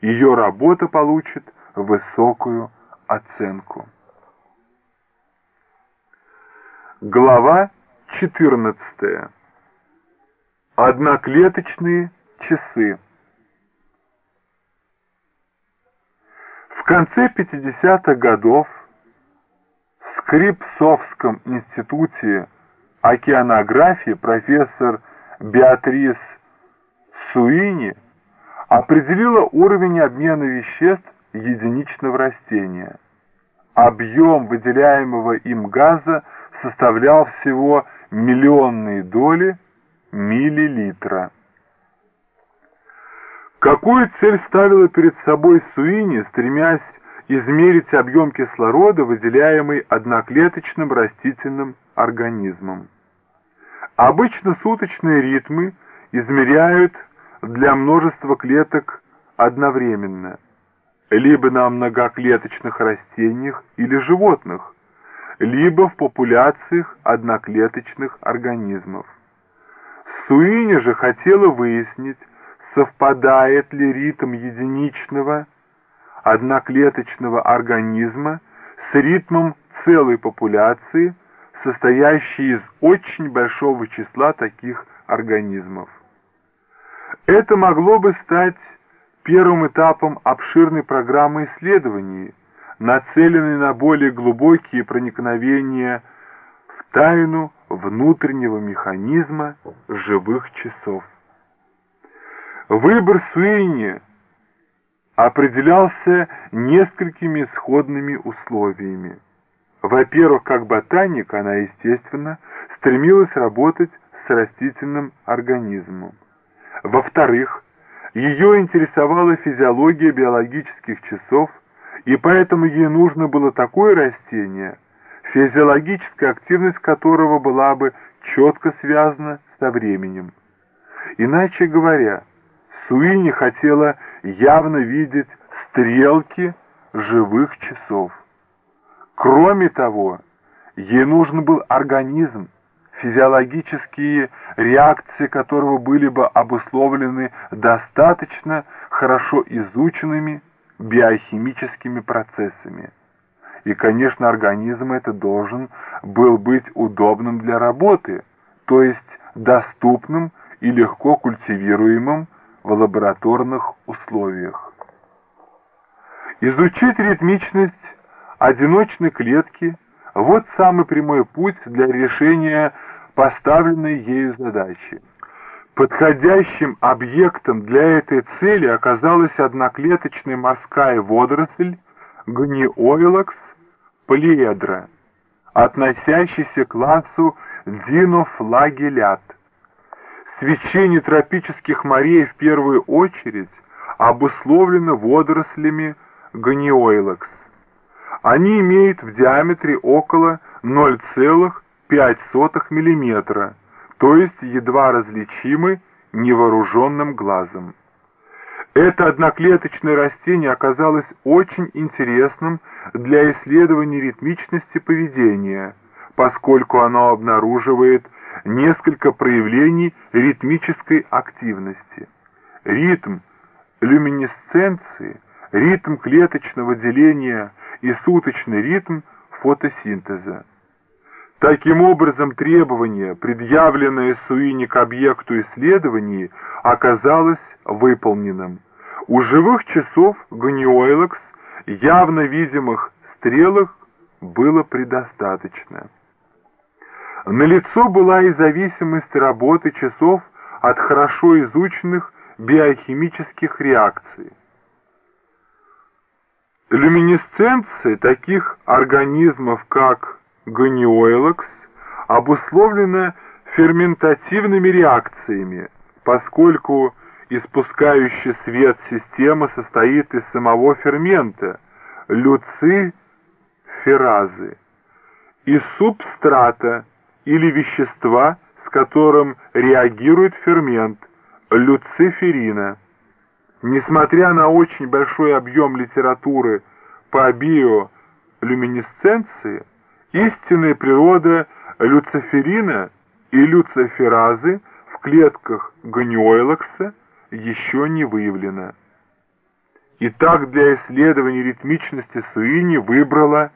ее работа получит высокую оценку. Глава 14. Одноклеточные часы. В конце 50-х годов в Скрипсовском институте океанографии профессор Беатрис Суини определила уровень обмена веществ единичного растения. Объем выделяемого им газа составлял всего миллионные доли миллилитра. Какую цель ставила перед собой Суини, стремясь измерить объем кислорода, выделяемый одноклеточным растительным организмом? Обычно суточные ритмы измеряют для множества клеток одновременно, либо на многоклеточных растениях или животных, либо в популяциях одноклеточных организмов. Суини же хотела выяснить, совпадает ли ритм единичного одноклеточного организма с ритмом целой популяции, состоящей из очень большого числа таких организмов. Это могло бы стать первым этапом обширной программы исследований, нацеленной на более глубокие проникновения в тайну внутреннего механизма живых часов. Выбор Суини определялся несколькими сходными условиями. Во-первых, как ботаник, она, естественно, стремилась работать с растительным организмом. Во-вторых, ее интересовала физиология биологических часов, и поэтому ей нужно было такое растение, физиологическая активность которого была бы четко связана со временем. Иначе говоря, Суини хотела явно видеть стрелки живых часов. Кроме того, ей нужен был организм, физиологические реакции которого были бы обусловлены достаточно хорошо изученными биохимическими процессами. И, конечно, организм этот должен был быть удобным для работы, то есть доступным и легко культивируемым в лабораторных условиях. Изучить ритмичность одиночной клетки – вот самый прямой путь для решения поставленной ею задачи. Подходящим объектом для этой цели оказалась одноклеточная морская водоросль Гниоилакс полиэдра, относящийся к классу динофлагелят. Свечение тропических морей в первую очередь обусловлено водорослями Гниоилакс. Они имеют в диаметре около 0,5 мм, то есть едва различимы невооруженным глазом. Это одноклеточное растение оказалось очень интересным для исследования ритмичности поведения, поскольку оно обнаруживает несколько проявлений ритмической активности. Ритм люминесценции, ритм клеточного деления и суточный ритм фотосинтеза. Таким образом, требование, предъявленное Суини к объекту исследований, оказалось выполненным. У живых часов Ганиойлакс явно видимых стрелок было предостаточно. Налицо была и зависимость работы часов от хорошо изученных биохимических реакций. Люминесценция таких организмов, как Ганиойлакс, обусловлена ферментативными реакциями, поскольку испускающая свет система состоит из самого фермента, люциферазы, и субстрата или вещества, с которым реагирует фермент, люциферина. Несмотря на очень большой объем литературы по биолюминесценции, истинная природа люциферина и люциферазы в клетках ганиойлакса – еще не выявлено. и так для исследования ритмичности Суини выбрала